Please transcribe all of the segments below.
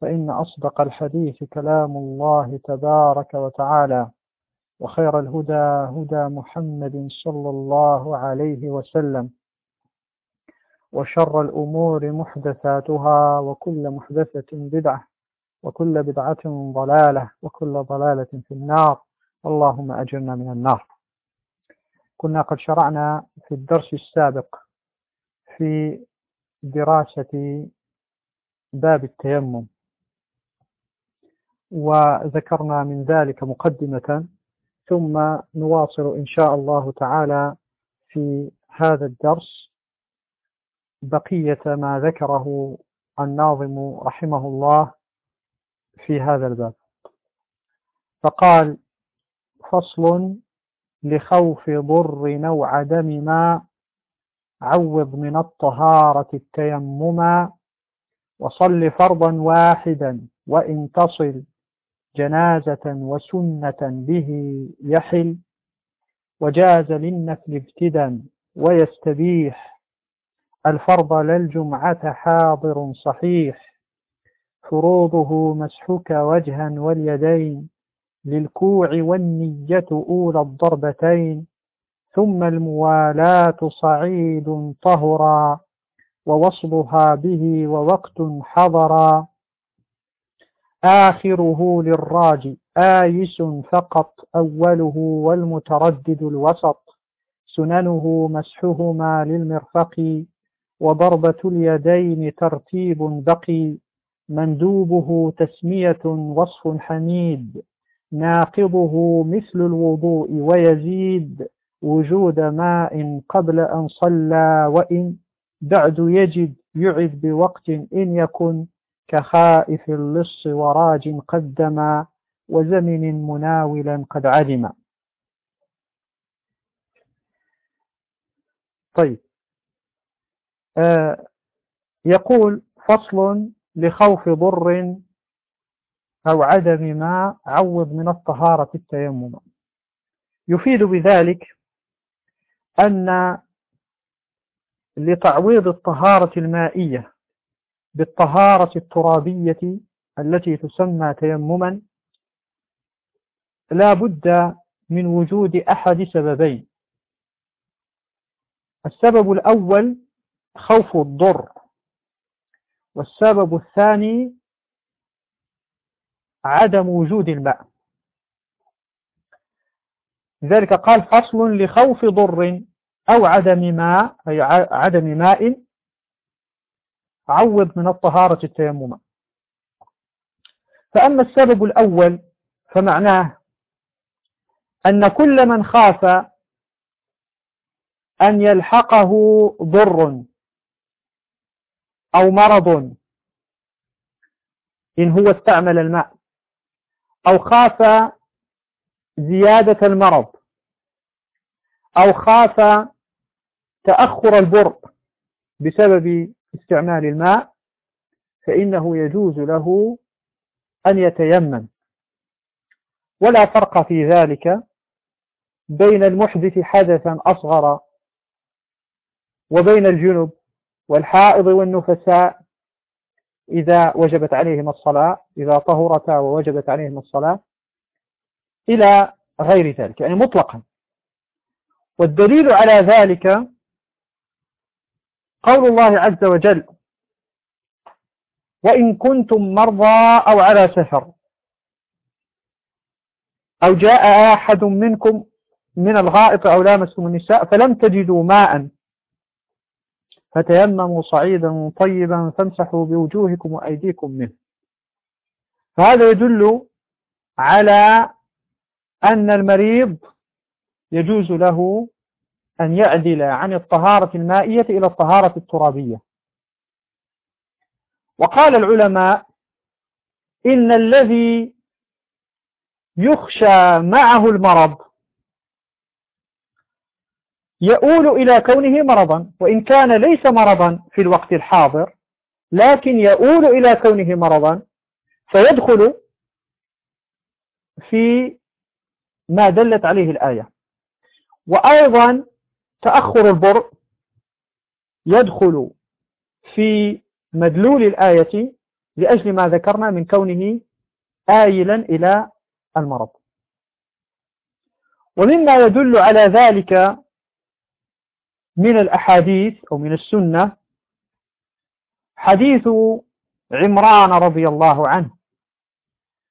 فإن أصدق الحديث كلام الله تبارك وتعالى وخير الهدى هدى محمد صلى الله عليه وسلم وشر الأمور محدثاتها وكل محدثة بدعة وكل بدعة ضلالة وكل ضلالة في النار. اللهم أجرنا من النار. كنا قد شرعنا في الدرس السابق في دراسة باب التيمم. وذكرنا من ذلك مقدمة ثم نواصل إن شاء الله تعالى في هذا الدرس بقية ما ذكره الناظم رحمه الله في هذا الباب. فقال فصل لخوف ضر أو عدم ما عوض من الطهارة التيمما وصل فرضا واحدا وإن تصل جنازة وسنة به يحل وجاز للنفل ابتدا ويستبيح. الفرض للجمعة حاضر صحيح فروضه مسحك وجها واليدين. للكوع والنية أولى الضربتين ثم الموالاة صعيد طهرا ووصلها به ووقت حضرا. آخره للراجي آيس فقط أوله والمتردد الوسط. سننه مسحهما للمرفق وضربة اليدين ترتيب بقي. مندوبه تسمية وصف حميد ناقضه مثل الوضوء ويزيد. وجود ماء قبل أن صلى وإن بعد يجد يعد بوقت إن يكن. كخائف اللص وراج قدما وزمن مناولا قد علم. طيب. آه يقول فصل لخوف ضر أو عدم ما عوض من الطهارة التيمم. يفيد بذلك أن لتعويض الطهارة المائية بالطهارة الترابية التي تسمى تيمما لا بد من وجود أحد سببين. السبب الأول خوف الضر والسبب الثاني عدم وجود الماء. لذلك قال فصل لخوف ضر أو عدم ماء أي عدم ماء عوض من الطهارة التيمم. فأما السبب الأول فمعناه أن كل من خاف أن يلحقه ضر أو مرض إن هو استعمل الماء أو خاف زيادة المرض أو خاف تأخر البر بسبب استعمال الماء فإنه يجوز له أن يتيمم. ولا فرق في ذلك بين المحدث حدثا أصغر وبين الجنب والحائض والنفساء إذا وجبت عليهم الصلاة إذا طهرتا ووجبت عليهم الصلاة إلى غير ذلك يعني مطلقا. والدليل على ذلك قول الله عز وجل وإن كنتم مرضى أو على سفر أو جاء أحد منكم من الغائط أو لامستم النساء فلم تجدوا ماء فتيمموا صعيدا طيبا فامسحوا بوجوهكم وأيديكم منه. فهذا يدل على أن المريض يجوز له أن يعدل عن الطهارة المائية إلى الطهارة الترابية. وقال العلماء إن الذي يخشى معه المرض يؤول إلى كونه مرضا وإن كان ليس مرضا في الوقت الحاضر لكن يؤول إلى كونه مرضا فيدخل في ما دلت عليه الآية. وأيضا تأخر البر يدخل في مدلول الآية لأجل ما ذكرنا من كونه آيلا إلى المرض. ومما يدل على ذلك من الأحاديث أو من السنة حديث عمران رضي الله عنه.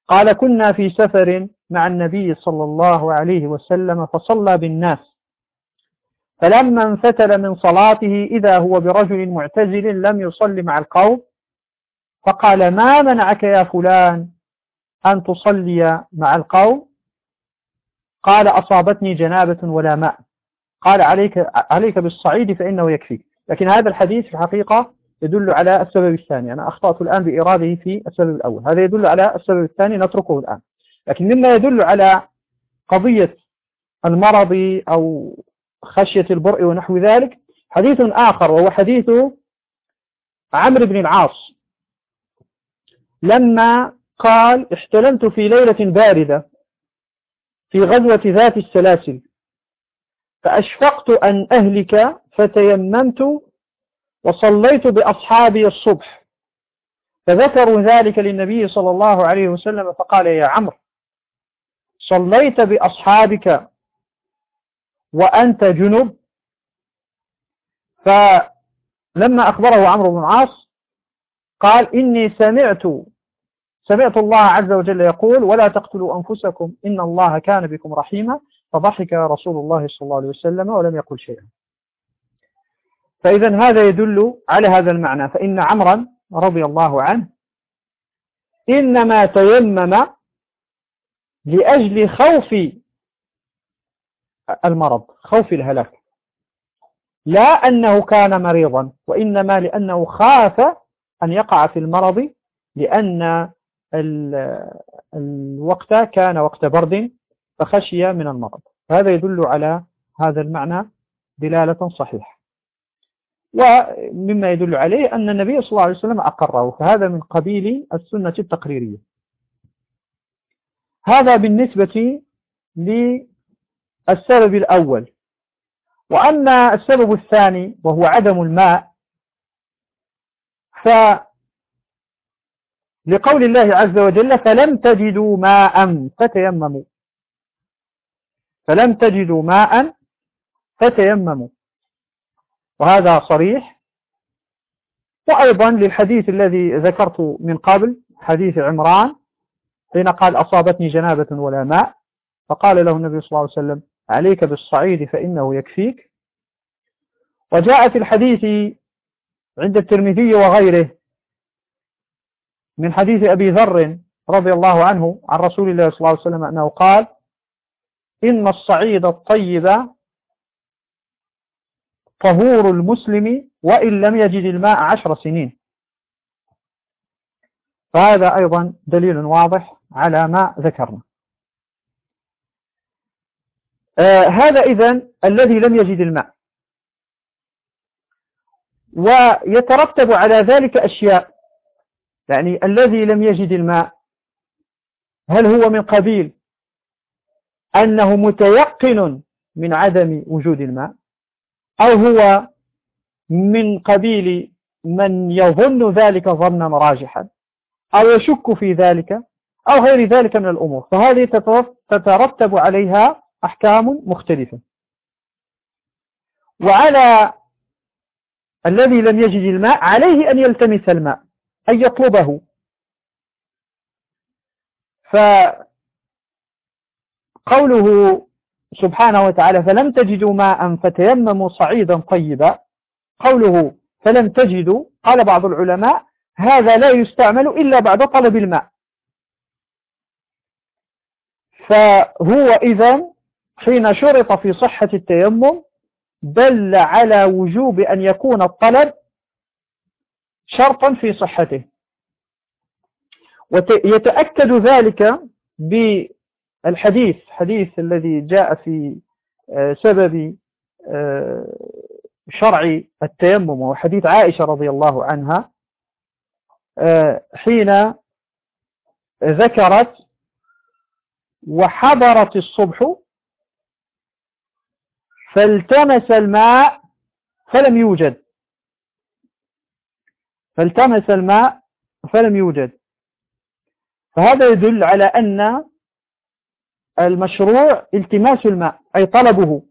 قال كنا في سفر مع النبي صلى الله عليه وسلم فصلى بالناس فلما انفتل من صلاته إذا هو برجل معتزل لم يصل مع القوم فقال ما منعك يا فلان أن تصلي مع القوم؟ قال أصابتني جنابة ولا ماء. قال عليك, عليك بالصعيد فإنه يكفي لكن هذا الحديث في الحقيقة يدل على السبب الثاني. أنا أخطأت الآن بإراده في السبب الأول. هذا يدل على السبب الثاني نتركه الآن. لكن مما يدل على قضية المرض أو خشية البرء ونحو ذلك. حديث آخر وهو حديث عمرو بن العاص. لما قال احتلمت في ليلة باردة في غزوة ذات السلاسل فأشفقت أن أهلك فتيممت وصليت بأصحابي الصبح فذكروا ذلك للنبي صلى الله عليه وسلم فقال يا عمرو صليت بأصحابك وأنت جنب. فلما أخبره عمرو بن العاص قال إني سمعت سمعت الله عز وجل يقول ولا تقتلوا أنفسكم إن الله كان بكم رحيما فضحك رسول الله صلى الله عليه وسلم ولم يقل شيئا. فإذا هذا يدل على هذا المعنى. فإن عمرا رضي الله عنه إنما تيمم لأجل خوف المرض خوف الهلاك. لا أنه كان مريضا وإنما لأنه خاف أن يقع في المرض لأن الوقت كان وقت برد فخشي من المرض. هذا يدل على هذا المعنى دلالة صحيحة. ومما يدل عليه أن النبي صلى الله عليه وسلم أقره فهذا من قبيل السنة التقريرية. هذا بالنسبة للسبب الأول وأما السبب الثاني وهو عدم الماء ف لقول الله عز وجل فلم تجدوا ماء فتيمموا. فلم تجدوا ماء فتيمموا. وهذا صريح. وأيضا للحديث الذي ذكرت من قبل حديث عمران حين قال أصابتني جنابة ولا ماء فقال له النبي صلى الله عليه وسلم عليك بالصعيد فإنه يكفيك. وجاء في الحديث عند الترمذي وغيره من حديث أبي ذر رضي الله عنه عن رسول الله صلى الله عليه وسلم أنه قال إن الصعيد الطيب طهور المسلم وإن لم يجد الماء عشر سنين. فهذا أيضا دليل واضح على ما ذكرنا. آه هذا إذن الذي لم يجد الماء. ويترتب على ذلك أشياء يعني الذي لم يجد الماء هل هو من قبيل أنه متيقن من عدم وجود الماء أو هو من قبيل من يظن ذلك ظنا راجحا أو يشك في ذلك أو غير ذلك من الأمور؟ فهذه تترتب عليها أحكام مختلفة. وعلى الذي لم يجد الماء عليه أن يلتمس الماء أن يطلبه. فقوله سبحانه وتعالى فلم تجدوا ماء فتيمموا صعيدا طيبا. قوله فلم تجدوا. قال بعض العلماء هذا لا يستعمل إلا بعد طلب الماء. فهو إذا حين شرط في صحة التيمم دل على وجوب أن يكون الطلب شرطا في صحته. ويتأكد ذلك بالحديث حديث الذي جاء في آه، سبب آه، شرع التيمم وحديث عائشة رضي الله عنها آه، حين ذكرت وحضرت الصبح فالتمس الماء فلم يوجد. فالتمس الماء فلم يوجد. فهذا يدل على أن المشروع التماس الماء أي طلبه.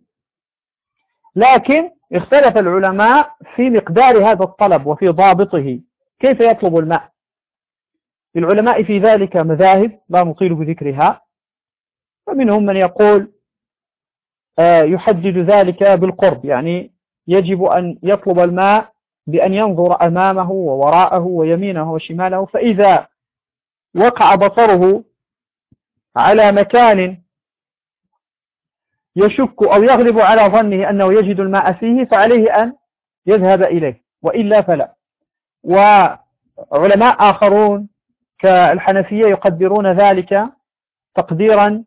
لكن اختلف العلماء في مقدار هذا الطلب وفي ضابطه. كيف يطلب الماء؟ العلماء في ذلك مذاهب لا نطيل بذكرها. فمنهم من يقول يحدد ذلك بالقرب. يعني يجب أن يطلب الماء بأن ينظر أمامه ووراءه ويمينه وشماله. فإذا وقع بصره على مكان يشك أو يغلب على ظنه أنه يجد الماء فيه فعليه أن يذهب إليه وإلا فلا. وعلماء آخرون كالحنفية يقدرون ذلك تقديرا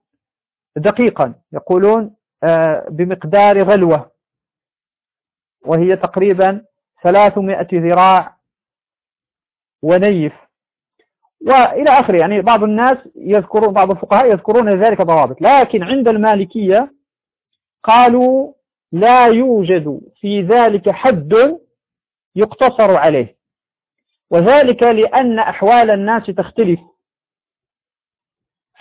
دقيقا. يقولون آه، بمقدار غلوة وهي تقريبا 300 ذراع ونيف. وإلى آخره يعني بعض الناس يذكرون بعض الفقهاء يذكرون ذلك ضوابط. لكن عند المالكية قالوا لا يوجد في ذلك حد يقتصر عليه. وذلك لأن أحوال الناس تختلف.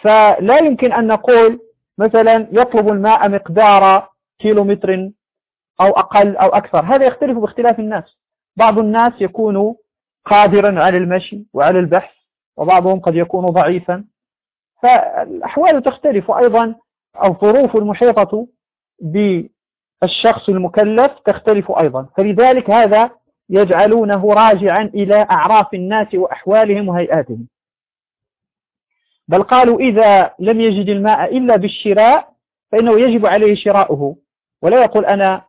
فلا يمكن أن نقول مثلا يطلب الماء مقدار كيلومتر أو أقل أو أكثر. هذا يختلف باختلاف الناس. بعض الناس يكون قادرا على المشي وعلى البحث وبعضهم قد يكون ضعيفا. فالأحوال تختلف. وأيضا الظروف المحيطة بالشخص المكلف تختلف أيضا. فلذلك هذا يجعلونه راجعا إلى أعراف الناس وأحوالهم وهيئاتهم. بل قالوا إذا لم يجد الماء إلا بالشراء فإنه يجب عليه شراؤه. ولا يقول أنا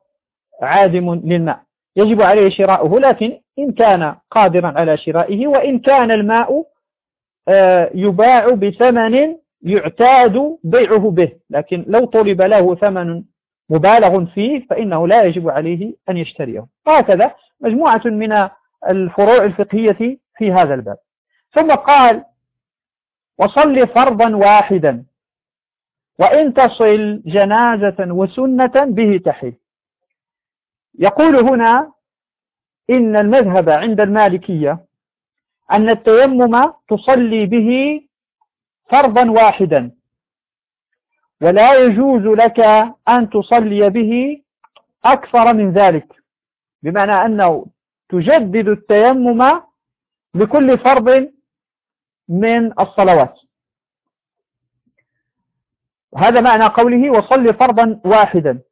عادم للماء. يجب عليه شراؤه لكن إن كان قادرا على شرائه وإن كان الماء آه، يباع بثمن يعتاد بيعه به. لكن لو طلب له ثمن مبالغ فيه فإنه لا يجب عليه أن يشتريه. هكذا مجموعة من الفروع الفقهية في هذا الباب. ثم قال وصل فرضا واحدا. وإن تصل جنازة وسنة به تحل. يقول هنا إن المذهب عند المالكية أن التيمم تصلي به فرضا واحدا. ولا يجوز لك أن تصلي به أكثر من ذلك. بمعنى أنه تجدد التيمم لكل فرض من الصلوات. هذا معنى قوله وصل فرضا واحدا.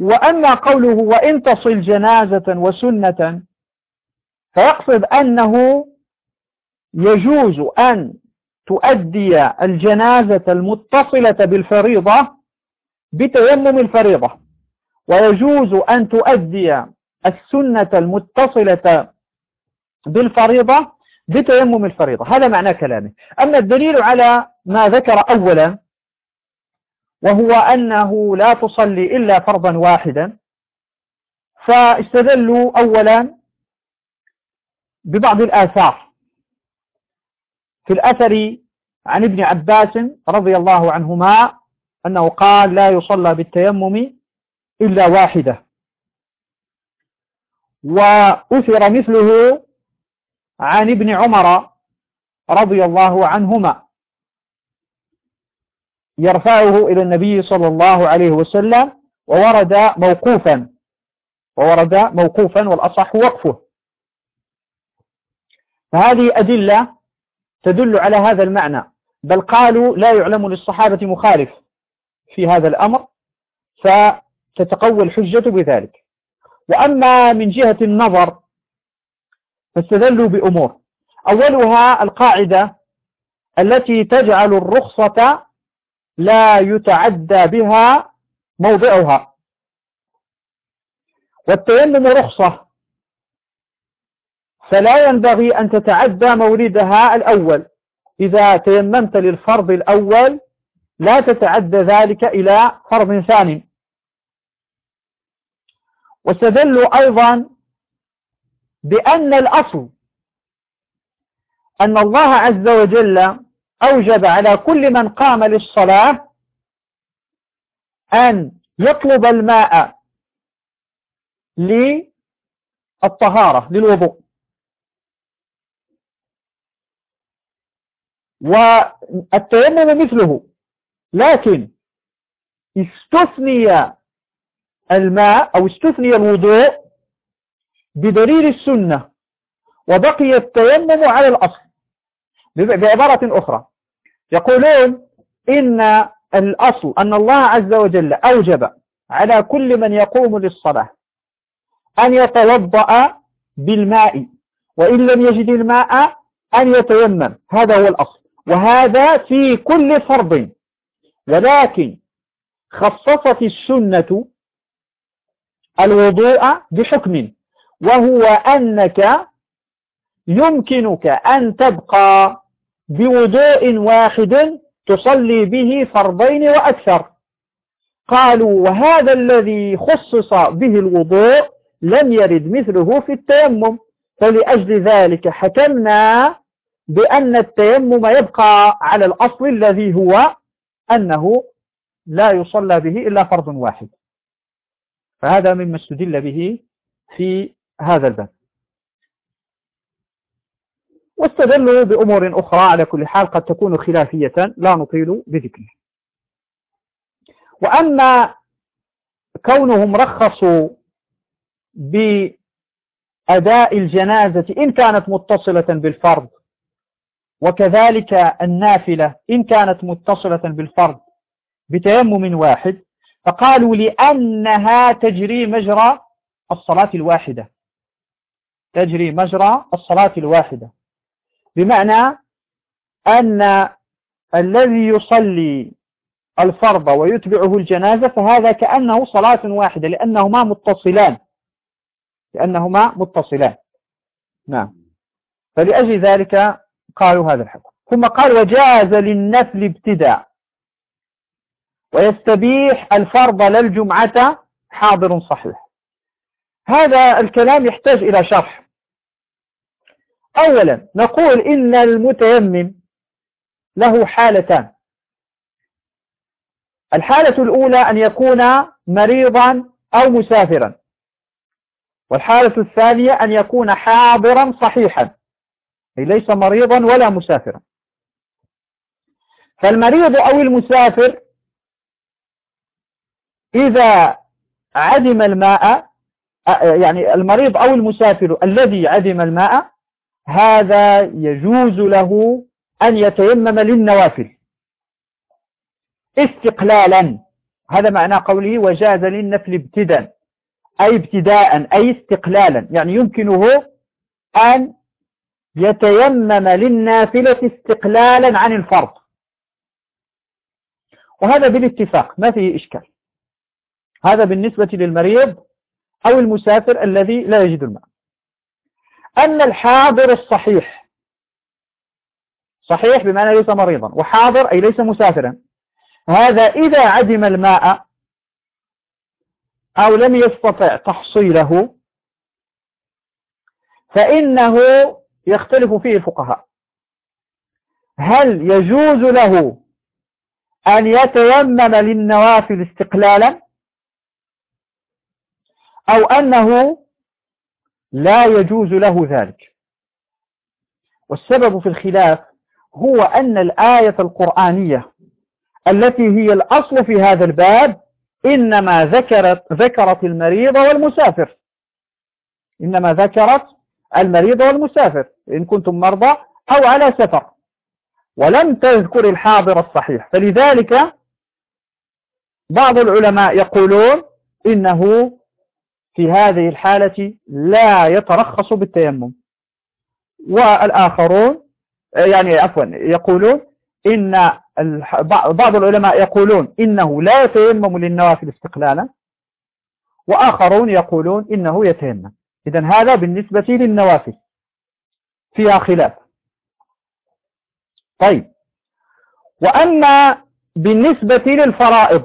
وأما قوله وإن تصل جنازة وسنة فيقصد أنه يجوز أن تؤدي الجنازة المتصلة بالفريضة بتيمم الفريضة. ويجوز أن تؤدي السنة المتصلة بالفريضة بتيمم الفريضة. هذا معنى كلامه. أما الدليل على ما ذكر أولا وهو أنه لا تصلي إلا فرضا واحدا فاستدلوا أولا ببعض الآثار. في الأثر عن ابن عباس رضي الله عنهما أنه قال لا يصلى بالتيمم إلا واحدة. وأثر مثله عن ابن عمر رضي الله عنهما. يرفعه إلى النبي صلى الله عليه وسلم وورد موقوفا وورد موقوفا والأصح وقفه. فهذه أدلة تدل على هذا المعنى بل قالوا لا يعلم للصحابة مخالف في هذا الأمر فتتقوى الحجة بذلك. وأما من جهة النظر فاستدلوا بأمور. أولها القاعدة التي تجعل الرخصة لا يتعدى بها موضعها. والتيمم رخصة فلا ينبغي أن تتعدى موردها الأول. إذا تيممت للفرض الأول لا تتعدى ذلك إلى فرض ثاني. واستدلوا أيضا بأن الأصل أن الله عز وجل أوجب على كل من قام للصلاة أن يطلب الماء للطهارة للوضوء. والتيمم مثله. لكن استثني الماء أو استثني الوضوء بدليل السنة وبقي التيمم على الأصل بعبارة أخرى. يقولون إن الأصل أن الله عز وجل أوجب على كل من يقوم للصلاة أن يتوضأ بالماء وإن لم يجد الماء أن يتيمم. هذا هو الأصل وهذا في كل فرض. ولكن خصصت السنة الوضوء بحكم وهو أنك يمكنك أن تبقى بوضوء واحد تصلي به فرضين وأكثر. قالوا وهذا الذي خصص به الوضوء لم يرد مثله في التيمم. فلأجل ذلك حكمنا بأن التيمم يبقى على الأصل الذي هو أنه لا يصلى به إلا فرض واحد. فهذا مما استدل به في هذا الباب. واستدلوا بأمور أخرى على كل حال قد تكون خلافية لا نطيل بذكرها وأما كونهم رخصوا بأداء الجنازة إن كانت متصلة بالفرض وكذلك النافلة إن كانت متصلة بالفرض بتيمم واحد فقالوا لأنها تجري مجرى الصلاة الواحدة. تجري مجرى الصلاة الواحدة. بمعنى أن الذي يصلي الفرض ويتبعه الجنازة فهذا كأنه صلاة واحدة لأنهما متصلان. لأنهما متصلان. نعم. فلأجل ذلك قالوا هذا الحكم. ثم قال وجاز للنفل ابتداء. ويستبيح الفرض للجمعة حاضر صحيح. هذا الكلام يحتاج إلى شرح. أولا نقول إن المتيمم له حالتان. الحالة الأولى أن يكون مريضا أو مسافرا. والحالة الثانية أن يكون حاضرا صحيحا. أي ليس مريضا ولا مسافرا. فالمريض أو المسافر إذا عدم الماء يعني المريض أو المسافر الذي عدم الماء هذا يجوز له أن يتيمم للنوافل. استقلالا هذا معنى قوله وجاز للنفل ابتداء أي ابتداء أي استقلالا يعني يمكنه أن يتيمم للنافلة استقلالا عن الفرض. وهذا بالاتفاق ما فيه إشكال. هذا بالنسبة للمريض أو المسافر الذي لا يجد الماء. أن الحاضر الصحيح. صحيح بمعنى ليس مريضا وحاضر أي ليس مسافرا. هذا إذا عدم الماء أو لم يستطع تحصيله فإنه يختلف فيه الفقهاء. هل يجوز له أن يتيمم للنوافل استقلالا؟ أو أنه لا يجوز له ذلك. والسبب في الخلاف هو أن الآية القرآنية التي هي الأصل في هذا الباب إنما ذكرت ذكرت المريض والمسافر. إنما ذكرت المريض والمسافر إن كنتم مرضى أو على سفر. ولم تذكر الحاضر الصحيح. فلذلك بعض العلماء يقولون إنه في هذه الحالة لا يترخص بالتيمم. والآخرون يعني عفوا يقولون إن بعض العلماء يقولون إنه لا يتيمم للنوافل استقلالا وآخرون يقولون إنه يتيمم. إذا هذا بالنسبة للنوافل. فيها خلاف. طيب. وأما بالنسبة للفرائض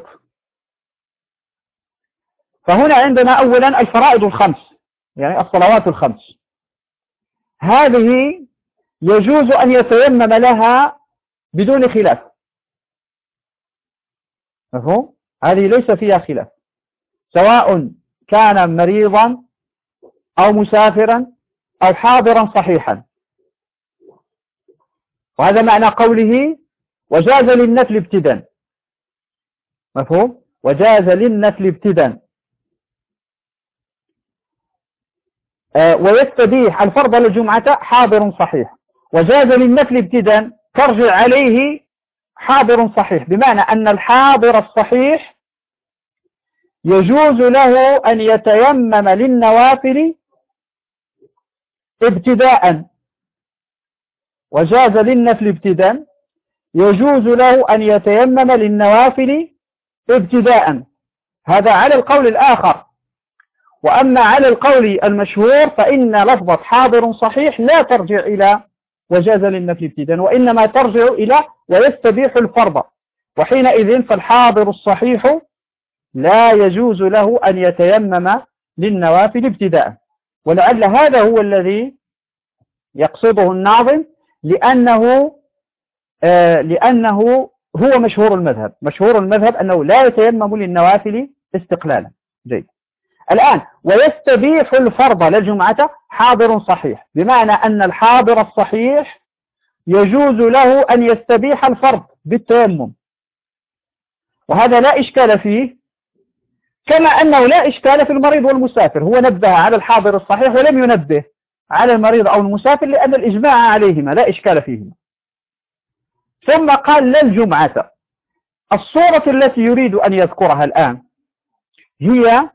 فهنا عندنا أولا الفرائض الخمس يعني الصلوات الخمس. هذه يجوز أن يتيمم لها بدون خلاف. مفهوم؟ هذه ليس فيها خلاف. سواء كان مريضا أو مسافرا أو حاضرا صحيحا. وهذا معنى قوله وجاز للنفل ابتدا. مفهوم؟ وجاز للنفل ابتدا آه، ويستبيح الفرض للجمعة حاضر صحيح. وجاز للنفل ابتدا ترجع عليه حاضر صحيح. بمعنى أن الحاضر الصحيح يجوز له أن يتيمم للنوافل ابتداء. وجاز للنفل ابتداء يجوز له أن يتيمم للنوافل ابتداء. هذا على القول الآخر. وأما على القول المشهور فإن لفظة حاضر صحيح لا ترجع إلى وجاز للنفل ابتداء وإنما ترجع إلى ويستبيح الفرض. وحينئذ فالحاضر الصحيح لا يجوز له أن يتيمم للنوافل ابتداء. ولعل هذا هو الذي يقصده الناظم لأنه آه لأنه هو مشهور المذهب. مشهور المذهب أنه لا يتيمم للنوافل استقلالا. جيد. الآن ويستبيح الفرض للجمعة حاضر صحيح. بمعنى أن الحاضر الصحيح يجوز له أن يستبيح الفرض بالتيمم. وهذا لا إشكال فيه كما أنه لا إشكال في المريض والمسافر. هو نبه على الحاضر الصحيح ولم ينبه على المريض أو المسافر لأن الإجماع عليهما لا إشكال فيهما. ثم قال للجمعة الصورة التي يريد أن يذكرها الآن هي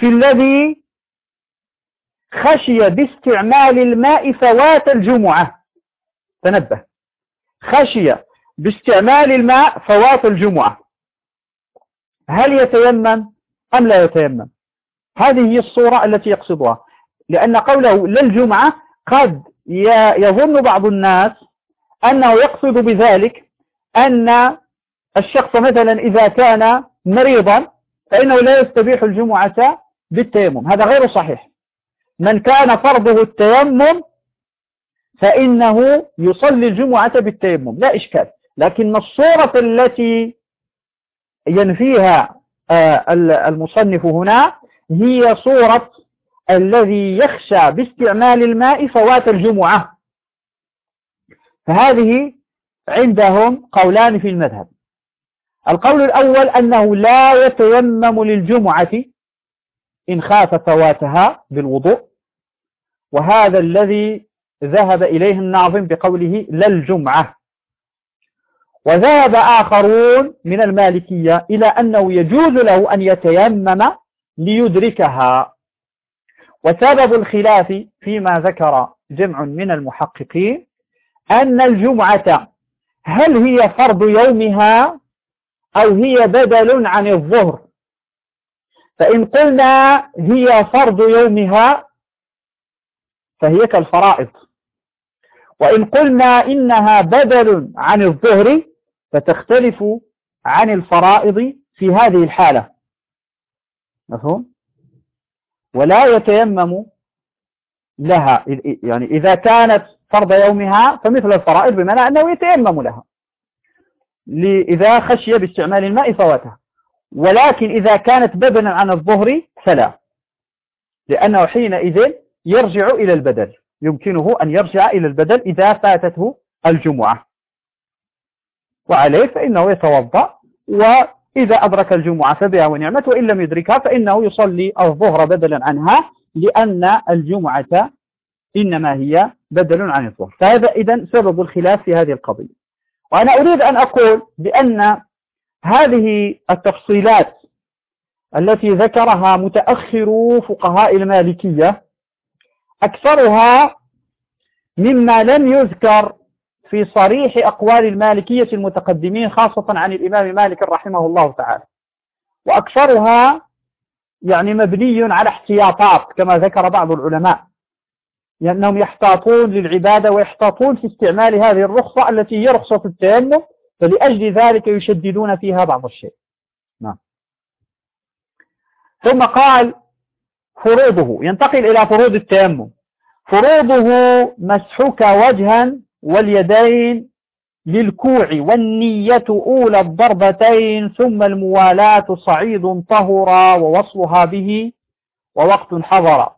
في الذي خشي باستعمال الماء فوات الجمعة. تنبه. خشي باستعمال الماء فوات الجمعة. هل يتيمم أم لا يتيمم؟ هذه هي الصورة التي يقصدها. لأن قوله للجمعة قد يظن بعض الناس أنه يقصد بذلك أن الشخص مثلا إذا كان مريضا فإنه لا يستبيح الجمعة بالتيمم. هذا غير صحيح. من كان فرضه التيمم فإنه يصلي الجمعة بالتيمم. لا إشكال. لكن الصورة التي ينفيها آه، المصنف هنا هي صورة الذي يخشى باستعمال الماء فوات الجمعة. فهذه عندهم قولان في المذهب. القول الأول أنه لا يتيمم للجمعة إن خاف فواتها بالوضوء وهذا الذي ذهب إليه الناظم بقوله للجمعة وذهب آخرون من المالكية إلى أنه يجوز له أن يتيمم ليدركها. وسبب الخلاف فيما ذكر جمع من المحققين أن الجمعة هل هي فرض يومها أو هي بدل عن الظهر؟ فإن قلنا هي فرض يومها فهي كالفرائض. وإن قلنا إنها بدل عن الظهر فتختلف عن الفرائض في هذه الحالة. مفهوم؟ ولا يتيمم لها. يعني إذا كانت فرض يومها فمثل الفرائض بمعنى أنه يتيمم لها. إذا خشي باستعمال الماء فواتها. ولكن إذا كانت بدلا عن الظهر فلا. لأنه حينئذ يرجع إلى البدل. يمكنه أن يرجع إلى البدل إذا فاتته الجمعة. وعليه فإنه يتوضأ وإذا أدرك الجمعة فبها ونعمة وإن لم يدركها فإنه يصلي الظهر بدلا عنها لأن الجمعة إنما هي بدل عن الظهر. فهذا إذن سبب الخلاف في هذه القضية. وأنا أريد أن أقول بأن هذه التفصيلات التي ذكرها متأخر فقهاء المالكية أكثرها مما لم يذكر في صريح أقوال المالكية المتقدمين خاصة عن الإمام مالك رحمه الله تعالى. وأكثرها يعني مبني على احتياطات كما ذكر بعض العلماء. لأنهم يحتاطون للعبادة ويحتاطون في استعمال هذه الرخصة التي هي رخصة التيمم فلأجل ذلك يشددون فيها بعض الشيء. نعم. ثم قال فروضه ينتقل إلى فروض التيمم. فروضه مسحك وجها واليدين للكوع والنية أولى الضربتين ثم الموالاة صعيد طهر ووصلها به ووقت حضر.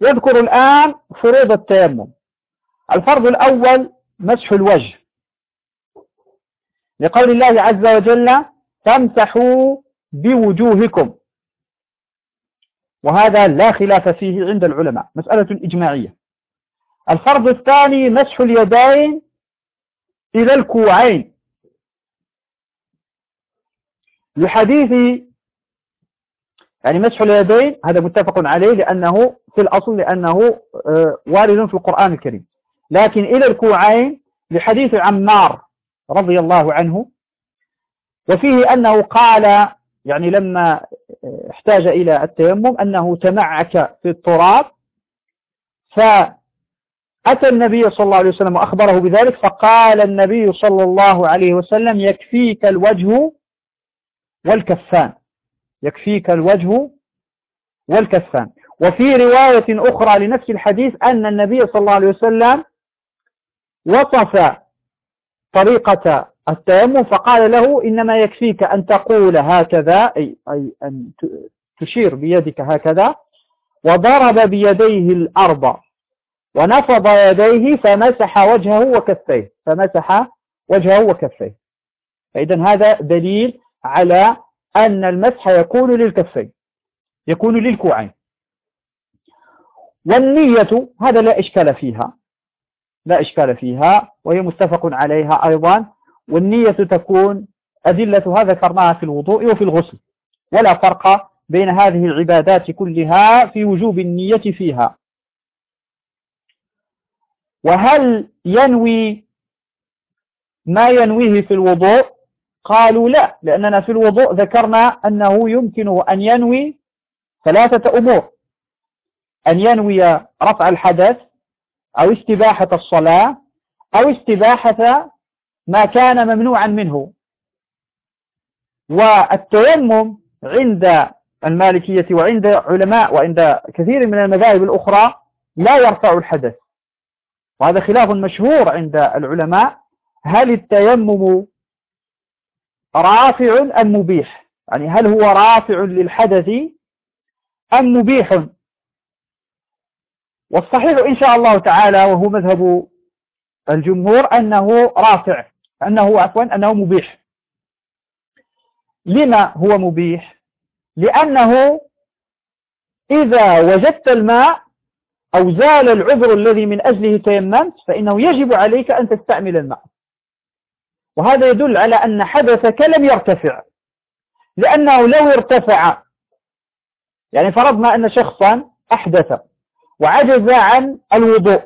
يذكر الآن فروض التيمم. الفرض الأول مسح الوجه. لقول الله عز وجل فامسحوا بوجوهكم وهذا لا خلاف فيه عند العلماء مسألة إجماعية. الفرض الثاني مسح اليدين إلى الكوعين. لحديث يعني مسح اليدين هذا متفق عليه لأنه في الأصل لأنه آه، وارد في القرآن الكريم. لكن إلى الكوعين لحديث عمار رضي الله عنه وفيه أنه قال يعني لما احتاج إلى التيمم أنه تمعك في التراب فأتى النبي صلى الله عليه وسلم وأخبره بذلك فقال النبي صلى الله عليه وسلم يكفيك الوجه والكفان يكفيك الوجه والكفان. وفي رواية أخرى لنفس الحديث أن النبي صلى الله عليه وسلم وصف طريقة التيمم فقال له إنما يكفيك أن تقول هكذا أي, أي أن تشير بيدك هكذا وضرب بيديه الأرض ونفض يديه فمسح وجهه وكفيه فمسح وجهه وكفيه. فإذا هذا دليل على أن المسح يكون للكفين يكون للكوعين. والنية هذا لا إشكال فيها. لا إشكال فيها وهي متفق عليها أيضا. والنية تكون أدلتها ذكرناها في الوضوء وفي الغسل. ولا فرق بين هذه العبادات كلها في وجوب النية فيها. وهل ينوي ما ينويه في الوضوء؟ قالوا لا لأننا في الوضوء ذكرنا أنه يمكن أن ينوي ثلاثة أمور. أن ينوي رفع الحدث أو استباحة الصلاة أو استباحة ما كان ممنوعا منه. والتيمم عند المالكية وعند علماء وعند كثير من المذاهب الأخرى لا يرفع الحدث. وهذا خلاف مشهور عند العلماء. هل التيمم رافع أم مبيح؟ يعني هل هو رافع للحدث أم مبيح؟ والصحيح إن شاء الله تعالى وهو مذهب الجمهور أنه رافع أنه عفوا أنه مبيح. لما هو مبيح؟ لأنه إذا وجدت الماء أو زال العذر الذي من أجله تيممت فإنه يجب عليك أن تستعمل الماء. وهذا يدل على أن حدثك لم يرتفع. لأنه لو ارتفع يعني فرضنا أن شخصا أحدث. وعجز عن الوضوء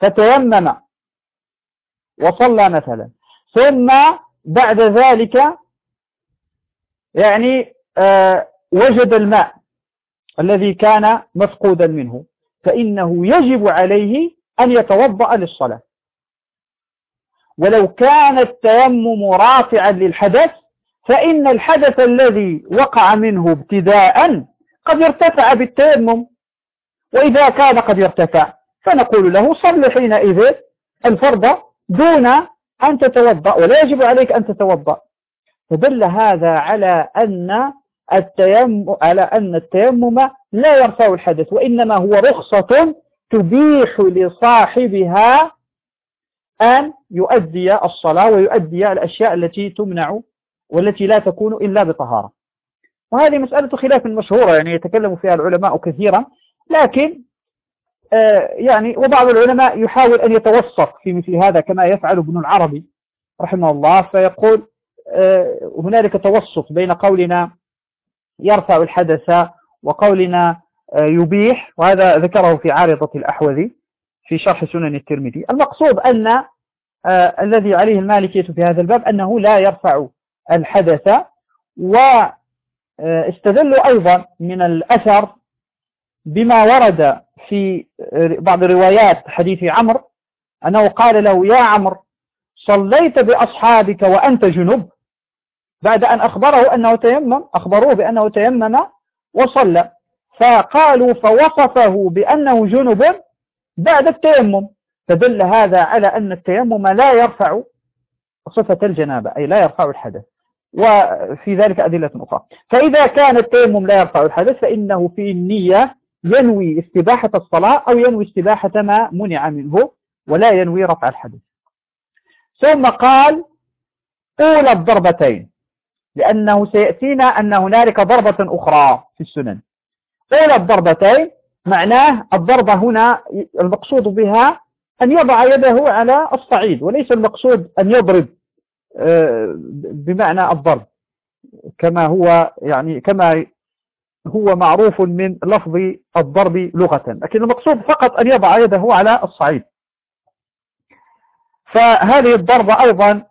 فتيمم وصلى مثلا. ثم بعد ذلك يعني آه وجد الماء الذي كان مفقودا منه فإنه يجب عليه أن يتوضأ للصلاة. ولو كان التيمم رافعا للحدث فإن الحدث الذي وقع منه ابتداء قد يرتفع بالتيمم. وإذا كان قد يرتفع فنقول له صل حينئذ الفرض دون أن تتوضأ ولا يجب عليك أن تتوضأ. فدل هذا على أن التيمم على أن التيمم لا يرفع الحدث وإنما هو رخصة تبيح لصاحبها أن يؤدي الصلاة ويؤدي الأشياء التي تمنع والتي لا تكون إلا بطهارة. وهذه مسألة خلاف مشهورة يعني يتكلم فيها العلماء كثيرا. لكن آه، يعني وبعض العلماء يحاول أن يتوسط في مثل هذا كما يفعل ابن العربي رحمه الله فيقول آه، هنالك توسط بين قولنا يرفع الحدث وقولنا آه، يبيح وهذا ذكره في عارضة الأحوذي في شرح سنن الترمذي. المقصود أن الذي عليه المالكية في هذا الباب أنه لا يرفع الحدث واستدلوا أيضا من الأثر بما ورد في بعض روايات حديث عمرو أنه قال له يا عمرو صليت بأصحابك وأنت جنب. بعد أن أخبره أنه تيمم أخبروه بأنه تيمم وصلى. فقالوا فوصفه بأنه جنب بعد التيمم. فدل هذا على أن التيمم لا يرفع صفة الجنابة أي لا يرفع الحدث. وفي ذلك أدلة أخرى. فإذا كان التيمم لا يرفع الحدث فإنه في النية ينوي استباحة الصلاة أو ينوي استباحة ما منع منه ولا ينوي رفع الحدث ثم قال أولى الضربتين لأنه سيأتينا أن هنالك ضربة أخرى في السنن. أولى الضربتين معناه الضربة هنا المقصود بها أن يضع يده على الصعيد وليس المقصود أن يضرب آه، بمعنى الضرب كما هو يعني كما هو معروف من لفظ الضرب لغة لكن المقصود فقط أن يضع يده على الصعيد. فهذه الضربة أيضا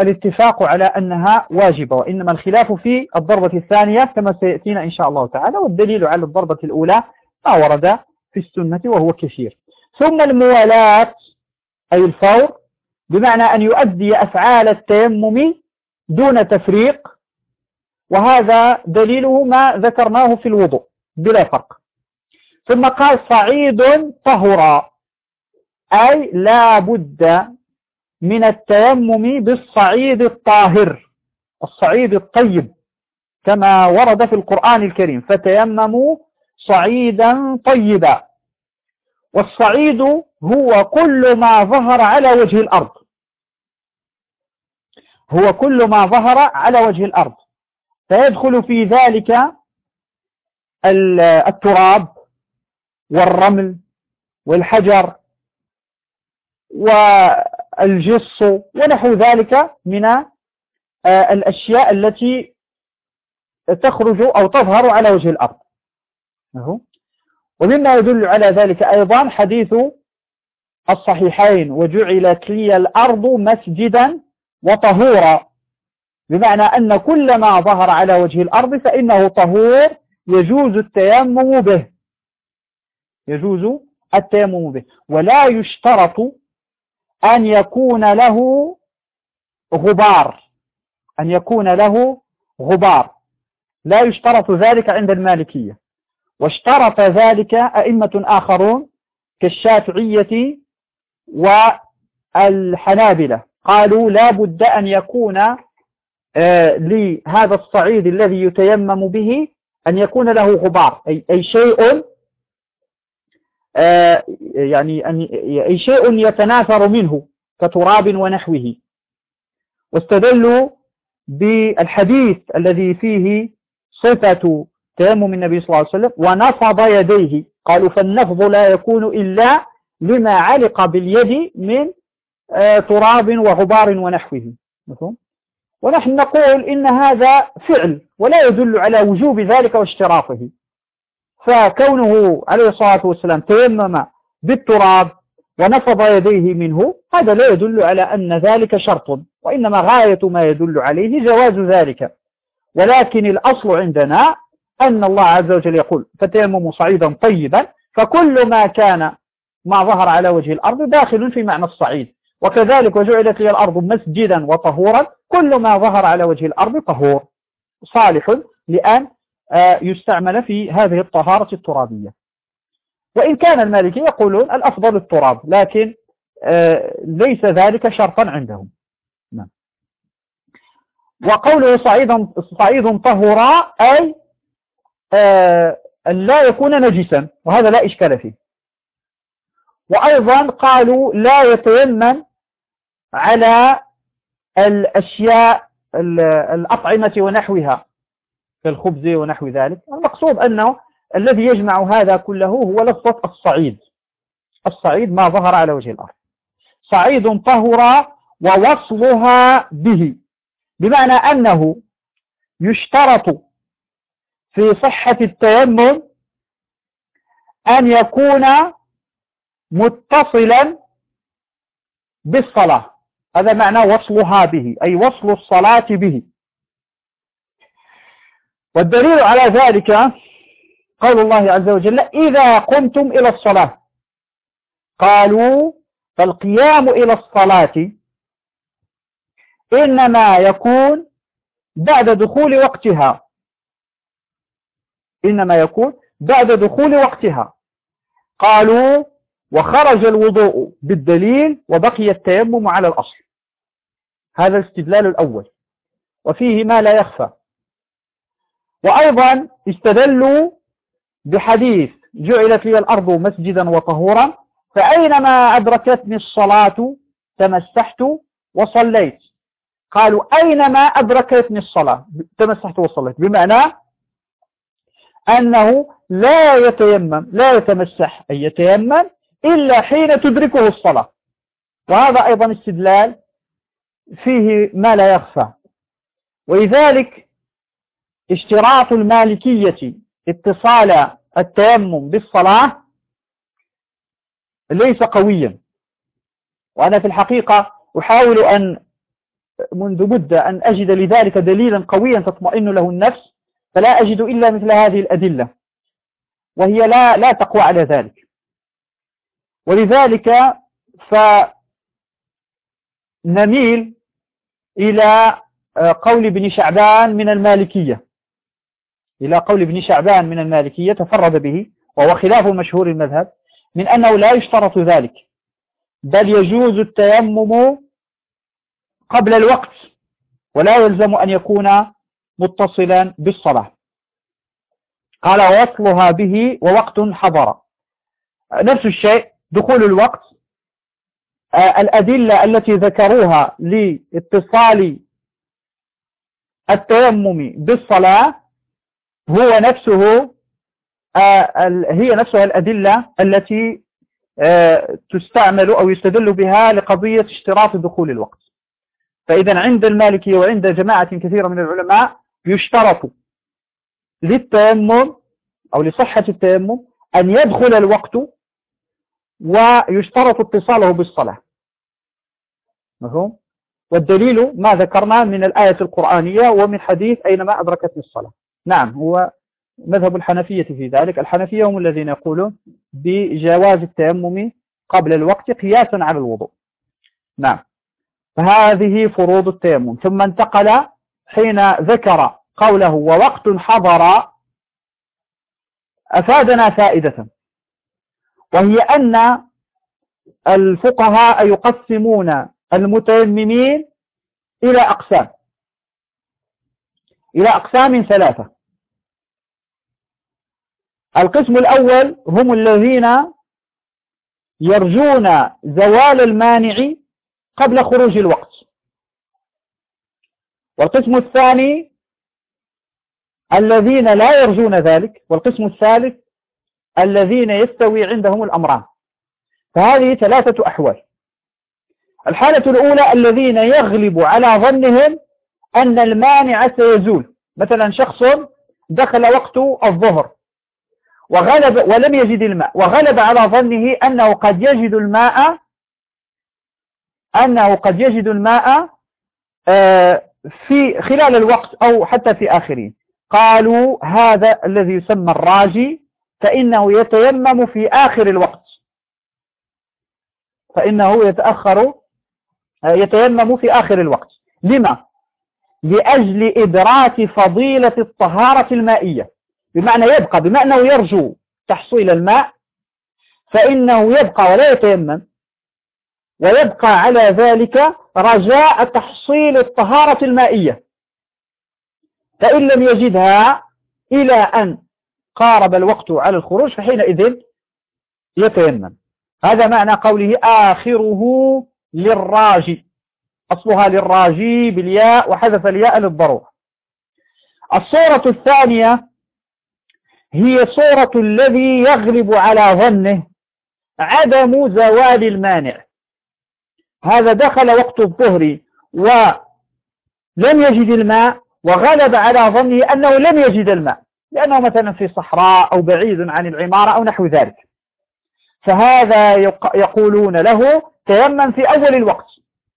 الاتفاق على أنها واجبة وإنما الخلاف في الضربة الثانية كما سيأتينا إن شاء الله تعالى والدليل على الضربة الأولى ما ورد في السنة وهو كثير. ثم الموالاة أي الفور بمعنى أن يؤدي أفعال التيمم دون تفريق وهذا دليله ما ذكرناه في الوضوء بلا فرق. ثم قال صعيد طهرا أي لا بد من التيمم بالصعيد الطاهر الصعيد الطيب كما ورد في القرآن الكريم فتيمموا صعيدا طيبا. والصعيد هو كل ما ظهر على وجه الأرض. هو كل ما ظهر على وجه الأرض. فيدخل في ذلك التراب والرمل والحجر والجص ونحو ذلك من آه، الأشياء التي تخرج أو تظهر على وجه الأرض. ومما يدل على ذلك أيضا حديث الصحيحين وجعلت لي الأرض مسجدا وطهورا. بمعنى أن كل ما ظهر على وجه الأرض فإنه طهور يجوز التيمم به. يجوز التيمم به. ولا يشترط أن يكون له غبار. أن يكون له غبار. لا يشترط ذلك عند المالكية. واشترط ذلك أئمة آخرون كالشافعية والحنابلة. قالوا لا بد أن يكون لهذا الصعيد الذي يتيمم به أن يكون له غبار أي, أي شيء آه، يعني أي شيء يتناثر منه كتراب ونحوه. واستدلوا بالحديث الذي فيه صفة تيمم النبي صلى الله عليه وسلم ونفض يديه. قالوا فالنفض لا يكون إلا لما علق باليد من آه، تراب وغبار ونحوه. ونحن نقول إن هذا فعل ولا يدل على وجوب ذلك واشتراطه. فكونه عليه الصلاة والسلام تيمم بالتراب ونفض يديه منه هذا لا يدل على أن ذلك شرط وإنما غاية ما يدل عليه جواز ذلك. ولكن الأصل عندنا أن الله عز وجل يقول فتيمموا صعيدا طيبا فكل ما كان ما ظهر على وجه الأرض داخل في معنى الصعيد. وكذلك وجعلت لي الأرض مسجدا وطهورا. كل ما ظهر على وجه الأرض طهور. صالح لأن آه، يستعمل في هذه الطهارة الترابية. وإن كان المالكي يقولون الأفضل التراب لكن آه، ليس ذلك شرطا عندهم. نعم. وقوله صعيدا صعيد طهورا أي آه، لا يكون نجسا وهذا لا إشكال فيه. وأيضا قالوا لا يتيمم على الأشياء الأطعمة ونحوها كالخبز ونحو ذلك. المقصود أنه الذي يجمع هذا كله هو لفظة الصعيد. الصعيد ما ظهر على وجه الأرض. صعيد طهر ووصلها به. بمعنى أنه يشترط في صحة التيمم أن يكون متصلا بالصلاة. هذا معنى وصلها به أي وصل الصلاة به. والدليل على ذلك قول الله عز وجل إذا قمتم إلى الصلاة قالوا فالقيام إلى الصلاة إنما يكون بعد دخول وقتها. إنما يكون بعد دخول وقتها. قالوا وخرج الوضوء بالدليل وبقي التيمم على الأصل. هذا الاستدلال الأول. وفيه ما لا يخفى. وأيضا استدلوا بحديث جعلت لي الأرض مسجدا وطهورا فأينما أدركتني الصلاة تمسحت وصليت. قالوا أينما أدركتني الصلاة؟ تمسحت وصليت. بمعنى أنه لا يتيمم لا يتمسح أي يتيمم إلا حين تدركه الصلاة. وهذا أيضا استدلال فيه ما لا يخفى. ولذلك اشتراط المالكية اتصال التيمم بالصلاة ليس قويا. وأنا في الحقيقة أحاول أن منذ مدة أن أجد لذلك دليلا قويا تطمئن له النفس فلا أجد إلا مثل هذه الأدلة. وهي لا لا تقوى على ذلك. ولذلك فنميل إلى قول ابن شعبان من المالكية. إلى قول ابن شعبان من المالكية تفرد به وهو خلاف مشهور المذهب من أنه لا يشترط ذلك بل يجوز التيمم قبل الوقت ولا يلزم أن يكون متصلا بالصلاة. قال وصلها به ووقت حضر. نفس الشيء دخول الوقت آه، الأدلة التي ذكروها لاتصال التيمم بالصلاة هو نفسه آه، هي نفسها الأدلة التي آه، تستعمل أو يستدل بها لقضية اشتراط دخول الوقت. فإذا عند المالكية وعند جماعة كثيرة من العلماء يشترط للتيمم أو لصحة التيمم أن يدخل الوقت ويشترط اتصاله بالصلاة. مفهوم؟ والدليل ما ذكرنا من الآية القرآنية ومن حديث أينما أدركتني الصلاة. نعم هو مذهب الحنفية في ذلك. الحنفية هم الذين يقولون بجواز التيمم قبل الوقت قياسا على الوضوء. نعم فهذه فروض التيمم. ثم انتقل حين ذكر قوله ووقت حضر أفادنا فائدة. وهي أن الفقهاء يقسمون المتيممين إلى أقسام. إلى أقسام ثلاثة. القسم الأول هم الذين يرجون زوال المانع قبل خروج الوقت. والقسم الثاني الذين لا يرجون ذلك والقسم الثالث الذين يستوي عندهم الأمران. فهذه ثلاثة أحوال. الحالة الأولى الذين يغلب على ظنهم أن المانع سيزول. مثلا شخص دخل وقت الظهر وغلب ولم يجد الماء وغلب على ظنه أنه قد يجد الماء أنه قد يجد الماء آه، في خلال الوقت أو حتى في آخره. قالوا هذا الذي يسمى الراجي فإنه يتيمم في آخر الوقت. فإنه يتأخر يتيمم في آخر الوقت. لما؟ لأجل إدراك فضيلة الطهارة المائية. بمعنى يبقى بما أنه يرجو تحصيل الماء فإنه يبقى ولا يتيمم ويبقى على ذلك رجاء تحصيل الطهارة المائية. فإن لم يجدها إلى أن قارب الوقت على الخروج فحينئذ يتيمم. هذا معنى قوله آخره للراجي. أصلها للراجي بالياء وحذف الياء للضرورة. الصورة الثانية هي صورة الذي يغلب على ظنه عدم زوال المانع. هذا دخل وقت الظهر ولم يجد الماء وغلب على ظنه أنه لم يجد الماء. لأنه مثلا في صحراء أو بعيد عن العمارة أو نحو ذلك. فهذا يقولون له تيمم في أول الوقت.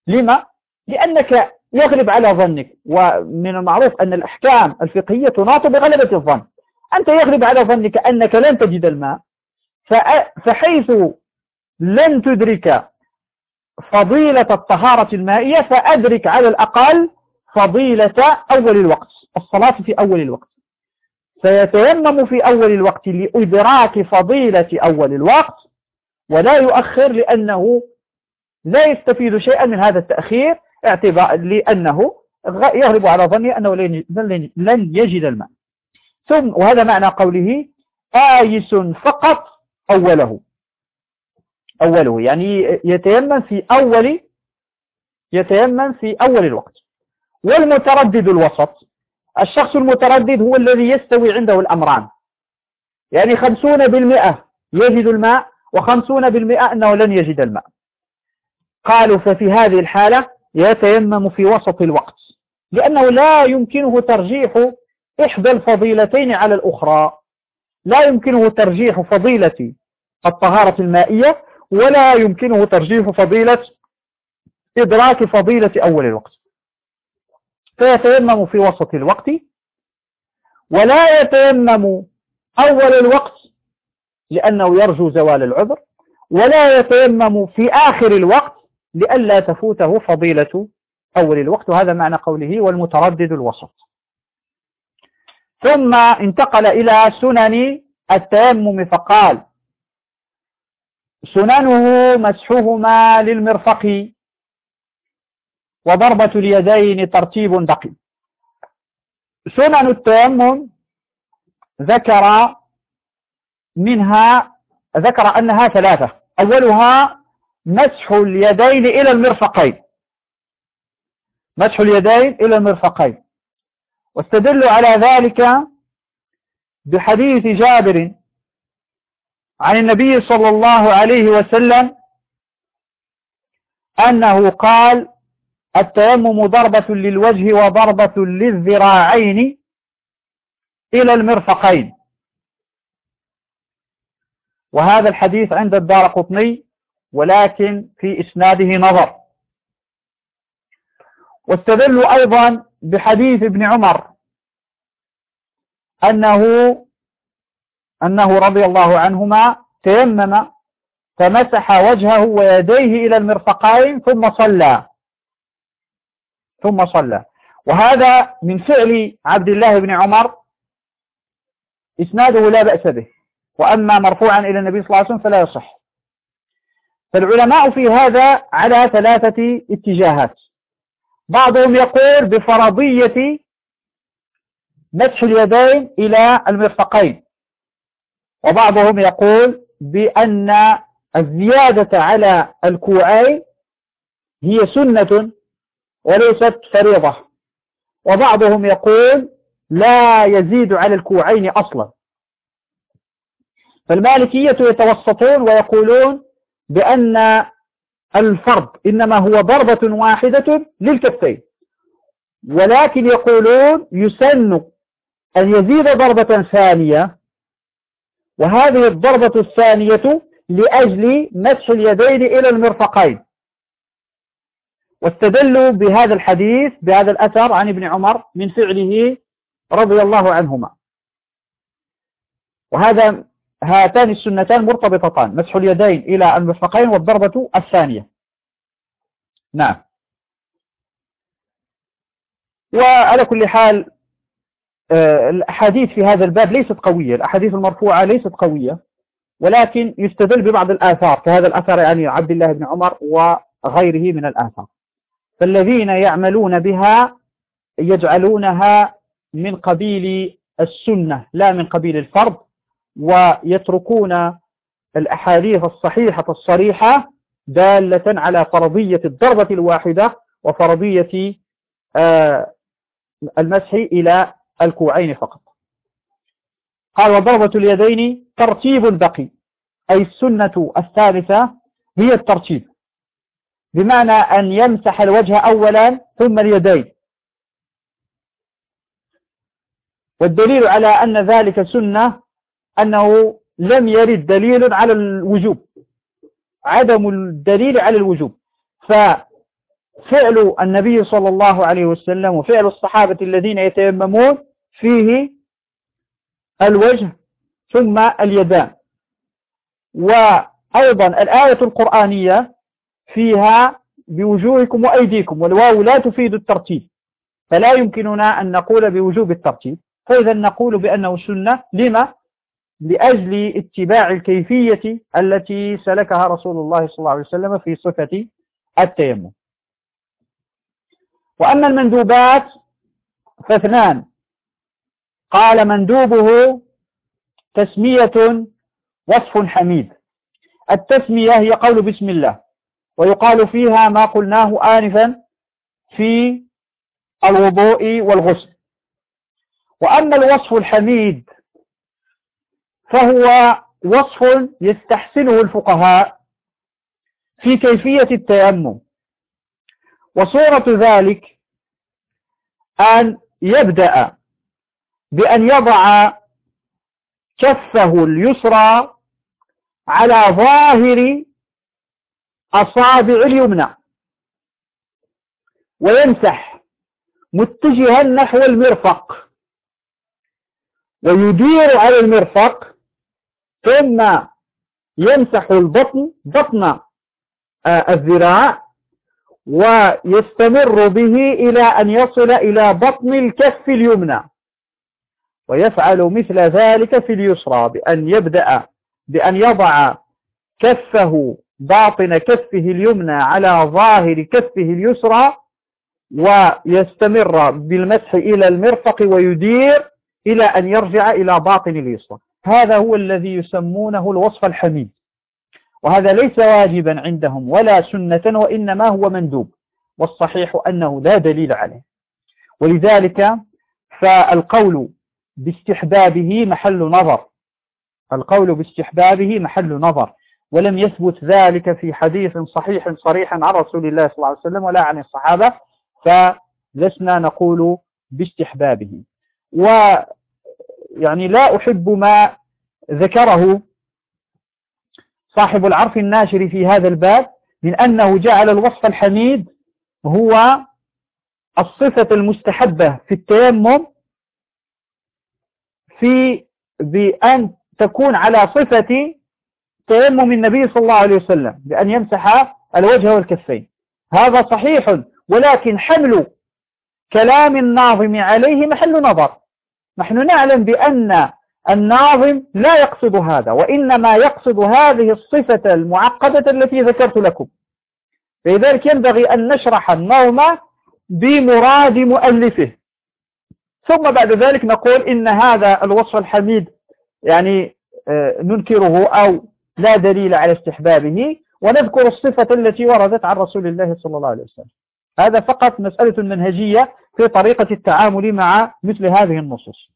لما؟ لأنك يغلب على ظنك. ومن المعروف أن الأحكام الفقهية تناط بغلبة الظن. أنت يغلب على ظنك أنك لن تجد الماء. فحيث لن تدرك فضيلة الطهارة المائية فأدرك على الأقل فضيلة أول الوقت. الصلاة في أول الوقت. سيتيمم في أول الوقت لإدراك فضيلة أول الوقت ولا يؤخر لأنه لا يستفيد شيئا من هذا التأخير اعتبار لأنه يغلب على ظنه أنه لن يجد الماء. ثم وهذا معنى قوله آيس فقط أوله. أوله يعني يتيمم في أول يتيمم في أول الوقت. والمتردد الوسط الشخص المتردد هو الذي يستوي عنده الأمران. يعني خمسون بالمئة يجد الماء وخمسون بالمئة أنه لن يجد الماء. قالوا ففي هذه الحالة يتيمم في وسط الوقت لأنه لا يمكنه ترجيح إحدى الفضيلتين على الأخرى. لا يمكنه ترجيح فضيلة الطهارة المائية ولا يمكنه ترجيح فضيلة إدراك فضيلة أول الوقت. فيتيمم في وسط الوقت ولا يتيمم أول الوقت لأنه يرجو زوال العذر ولا يتيمم في آخر الوقت لئلا تفوته فضيلة أول الوقت. وهذا معنى قوله والمتردد الوسط. ثم انتقل إلى سنن التيمم فقال سننه مسحهما للمرفق. وضربة اليدين ترتيب دقيق. سنن التيمم ذكر منها ذكر أنها ثلاثة. أولها مسح اليدين إلى المرفقين. مسح اليدين إلى المرفقين. واستدل على ذلك بحديث جابر عن النبي صلى الله عليه وسلم أنه قال التيمم ضربة للوجه وضربة للذراعين إلى المرفقين. وهذا الحديث عند الدار قطني ولكن في إسناده نظر. واستدلوا أيضا بحديث ابن عمر أنه أنه رضي الله عنهما تيمم فمسح وجهه ويديه إلى المرفقين ثم صلى. ثم صلى. وهذا من فعل عبد الله بن عمر. إسناده لا بأس به. وأما مرفوعا إلى النبي صلى الله عليه وسلم فلا يصح. فالعلماء في هذا على ثلاثة اتجاهات. بعضهم يقول بفرضية مسح اليدين إلى المرفقين. وبعضهم يقول بأن الزيادة على الكوعين هي سنة وليست فريضة. وبعضهم يقول لا يزيد على الكوعين أصلا. فالمالكية يتوسطون ويقولون بأن الفرض إنما هو ضربة واحدة للكفين. ولكن يقولون يسن أن يزيد ضربة ثانية وهذه الضربة الثانية لأجل مسح اليدين إلى المرفقين. واستدلوا بهذا الحديث بهذا الأثر عن ابن عمر من فعله رضي الله عنهما. وهذا هاتان السنتان مرتبطتان مسح اليدين إلى المرفقين والضربة الثانية. نعم. وعلى كل حال آه، الأحاديث في هذا الباب ليست قوية الأحاديث المرفوعة ليست قوية ولكن يستدل ببعض الآثار كهذا الأثر يعني عبد الله بن عمر وغيره من الآثار. فالذين يعملون بها يجعلونها من قبيل السنة لا من قبيل الفرض ويتركون الأحاديث الصحيحة الصريحة دالة على فرضية الضربة الواحدة وفرضية آه، المسح إلى الكوعين فقط. قال وضربة اليدين ترتيب بقي أي السنة الثالثة هي الترتيب. بمعنى أن يمسح الوجه أولا ثم اليدين. والدليل على أن ذلك سنة أنه لم يرد دليل على الوجوب عدم الدليل على الوجوب. ففعل النبي صلى الله عليه وسلم وفعل الصحابة الذين يتيممون فيه الوجه ثم اليدان. وأيضا الآية القرآنية فيها بوجوهكم وأيديكم والواو لا تفيد الترتيب. فلا يمكننا أن نقول بوجوب الترتيب. فإذا نقول بأنه سنة لما؟ لأجل اتباع الكيفية التي سلكها رسول الله صلى الله عليه وسلم في صفة التيمم. وأما المندوبات فاثنان. قال مندوبه تسمية وصف حميد. التسمية هي قول بسم الله. ويقال فيها ما قلناه آنفا في الوضوء والغسل. وأما الوصف الحميد فهو وصف يستحسنه الفقهاء في كيفية التيمم. وصورة ذلك أن يبدأ بأن يضع كفه اليسرى على ظاهر أصابع اليمنى. ويمسح متجها نحو المرفق. ويدير على المرفق ثم يمسح البطن بطن آه، الذراع ويستمر به إلى أن يصل إلى بطن الكف اليمنى. ويفعل مثل ذلك في اليسرى بأن يبدأ بأن يضع كفه باطن كفه اليمنى على ظاهر كفه اليسرى ويستمر بالمسح إلى المرفق ويدير إلى أن يرجع إلى باطن اليسرى. هذا هو الذي يسمونه الوصف الحميد. وهذا ليس واجبا عندهم ولا سنة وإنما هو مندوب والصحيح أنه لا دليل عليه. ولذلك فالقول باستحبابه محل نظر. القول باستحبابه محل نظر. ولم يثبت ذلك في حديث صحيح صريح عن رسول الله صلى الله عليه وسلم ولا عن الصحابة فلسنا نقول باستحبابه. ويعني لا أحب ما ذكره صاحب العرف الناشر في هذا الباب من أنه جعل الوصف الحميد هو الصفة المستحبة في التيمم في بأن تكون على صفة تيمم النبي صلى الله عليه وسلم بأن يمسح الوجه والكفين. هذا صحيح ولكن حمل كلام الناظم عليه محل نظر. نحن نعلم بأن الناظم لا يقصد هذا وإنما يقصد هذه الصفة المعقدة التي ذكرت لكم. فلذلك ينبغي أن نشرح النظم بمراد مؤلفه. ثم بعد ذلك نقول إن هذا الوصف الحميد يعني آه، ننكره أو لا دليل على استحبابه ونذكر الصفة التي وردت عن رسول الله صلى الله عليه وسلم. هذا فقط مسألة منهجية في طريقة التعامل مع مثل هذه النصوص.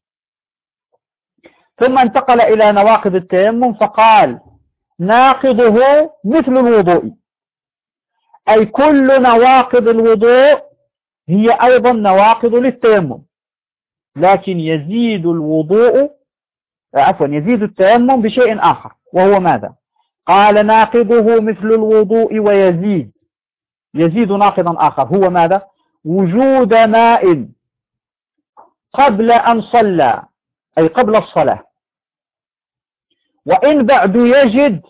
ثم انتقل إلى نواقض التيمم فقال ناقضه مثل الوضوء. أي كل نواقض الوضوء هي أيضا نواقض للتيمم. لكن يزيد الوضوء عفوا يزيد التيمم بشيء آخر وهو ماذا؟ قال ناقضه مثل الوضوء ويزيد يزيد ناقضا آخر هو ماذا؟ وجود ماء قبل أن صلى أي قبل الصلاة. وإن بعد يجد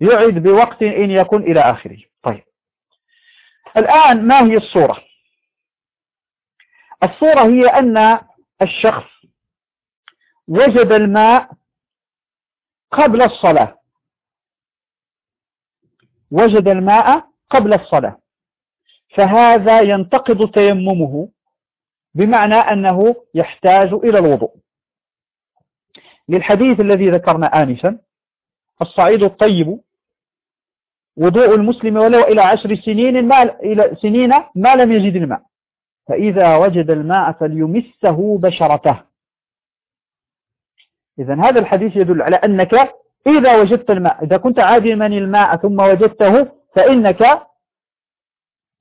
يعد بوقت إن يكون إلى آخره. طيب. الآن ما هي الصورة؟ الصورة هي أن الشخص وجد الماء قبل الصلاة. وجد الماء قبل الصلاة. فهذا ينتقض تيممه بمعنى أنه يحتاج إلى الوضوء. للحديث الذي ذكرنا آنفا الصعيد الطيب وضوء المسلم ولو إلى عشر سنين ما إلى سنين ما لم يجد الماء. فإذا وجد الماء فليمسه بشرته. إذا هذا الحديث يدل على أنك إذا وجدت الماء إذا كنت عادما الماء ثم وجدته فإنك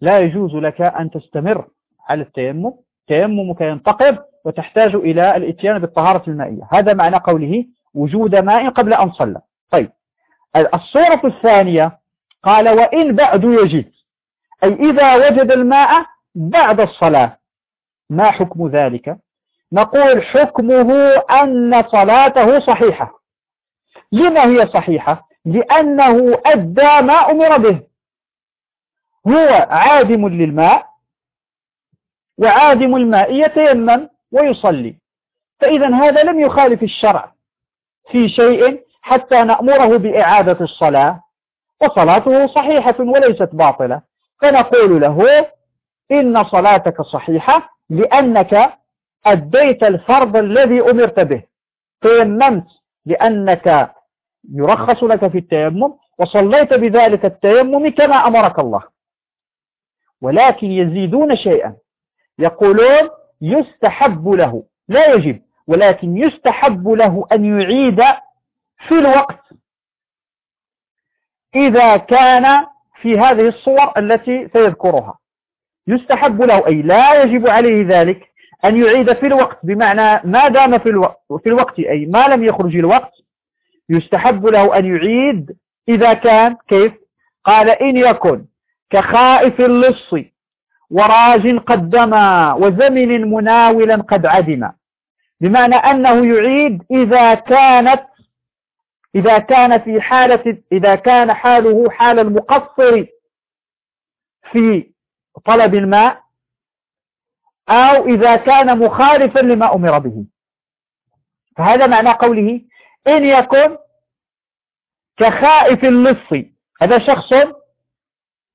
لا يجوز لك أن تستمر على التيمم. تيممك ينتقض وتحتاج إلى الإتيان بالطهارة المائية. هذا معنى قوله وجود ماء قبل أن صلى. طيب. الصورة الثانية قال وإن بعد يجد. أي إذا وجد الماء بعد الصلاة. ما حكم ذلك؟ نقول حكمه أن صلاته صحيحة. لما هي صحيحة؟ لأنه أدى ما أمر به. هو عادم للماء وعادم الماء يتيمم ويصلي. فإذا هذا لم يخالف الشرع في شيء حتى نأمره بإعادة الصلاة وصلاته صحيحة وليست باطلة. فنقول له إن صلاتك صحيحة لأنك أديت الفرض الذي أمرت به. تيممت لأنك يرخص لك في التيمم وصليت بذلك التيمم كما أمرك الله. ولكن يزيدون شيئا. يقولون يستحب له. لا يجب. ولكن يستحب له أن يعيد في الوقت. إذا كان في هذه الصور التي سيذكرها. يستحب له أي لا يجب عليه ذلك. أن يعيد في الوقت بمعنى ما دام في الوقت, في الوقت أي ما لم يخرج الوقت يستحب له أن يعيد إذا كان كيف؟ قال إن يكن كخائف اللص وراج قد دما وزمن مناولا قد عدم. بمعنى أنه يعيد إذا كانت إذا كان في حالة إذا كان حاله حال المقصر في طلب الماء أو إذا كان مخالفا لما أمر به. فهذا معنى قوله إن يكن كخائف اللص. هذا شخص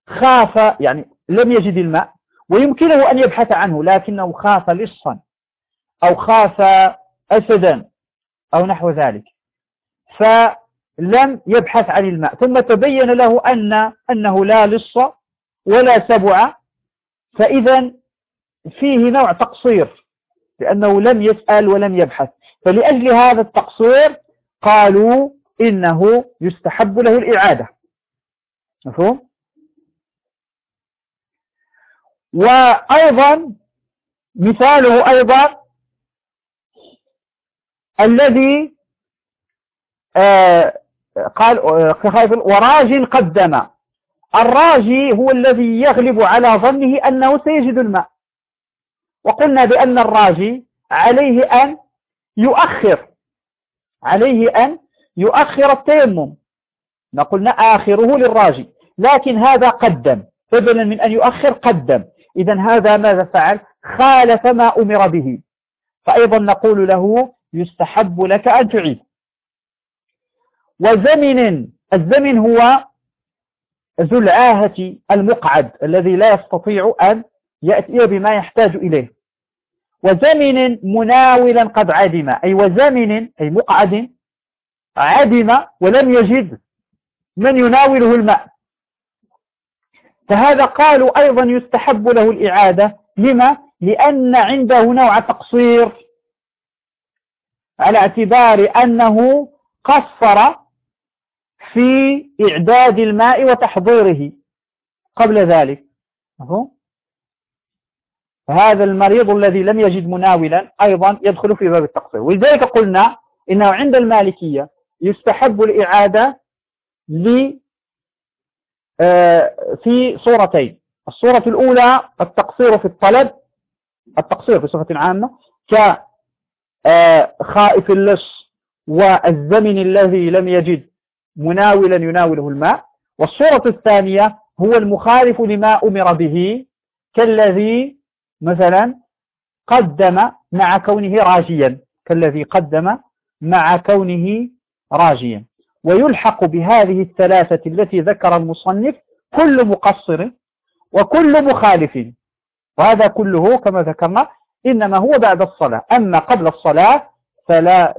خاف يعني لم يجد الماء ويمكنه أن يبحث عنه لكنه خاف لصا أو خاف أسدا أو نحو ذلك. فلم يبحث عن الماء. ثم تبين له أن أنه لا لص ولا سبع. فإذا فيه نوع تقصير لأنه لم يسأل ولم يبحث. فلأجل هذا التقصير قالوا إنه يستحب له الإعادة. مفهوم؟ وأيضا مثاله أيضا الذي آه قال آه وراج قدم الراجي هو الذي يغلب على ظنه أنه سيجد الماء. وقلنا بأن الراجي عليه أن يؤخر عليه أن يؤخر التيمم. نقولنا آخره للراجي. لكن هذا قدم. بدلا من أن يؤخر قدم. إذا هذا ماذا فعل؟ خالف ما أمر به. فأيضا نقول له يستحب لك أن تعيد. وزمن الزمن هو ذو العاهة المقعد الذي لا يستطيع أن يأتي بما يحتاج إليه. وزمن مناولا قد عدم. أي وزمن أي مقعد عدم ولم يجد من يناوله الماء. فهذا قالوا أيضا يستحب له الإعادة. لما؟ لأن عنده نوع تقصير على اعتبار أنه قصر في إعداد الماء وتحضيره قبل ذلك. فهذا المريض الذي لم يجد مناولا أيضا يدخل في باب التقصير. ولذلك قلنا إنه عند المالكية يستحب الإعادة آه، في صورتين. الصورة الأولى التقصير في الطلب التقصير في صفة عامة كخائف آه، اللص والزمن الذي لم يجد مناولا يناوله الماء. والصورة الثانية هو المخالف لما أمر به كالذي مثلا قدم مع كونه راجيا كالذي قدم مع كونه راجيا. ويلحق بهذه الثلاثة التي ذكر المصنف كل مقصر وكل مخالف. وهذا كله كما ذكرنا إنما هو بعد الصلاة. أما قبل الصلاة فلا,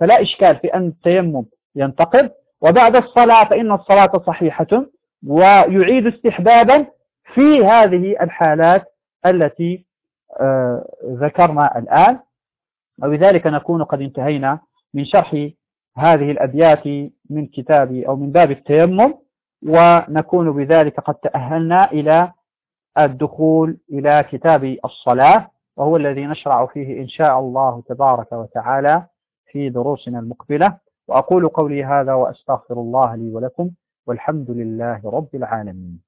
فلا إشكال في أن التيمم ينتقض. وبعد الصلاة فإن الصلاة صحيحة ويعيد استحبابا في هذه الحالات التي آه، ذكرنا الآن. وبذلك نكون قد انتهينا من شرح هذه الأبيات من كتاب أو من باب التيمم ونكون بذلك قد تأهلنا إلى الدخول إلى كتاب الصلاة وهو الذي نشرع فيه إن شاء الله تبارك وتعالى في دروسنا المقبلة. وأقول قولي هذا وأستغفر الله لي ولكم والحمد لله رب العالمين.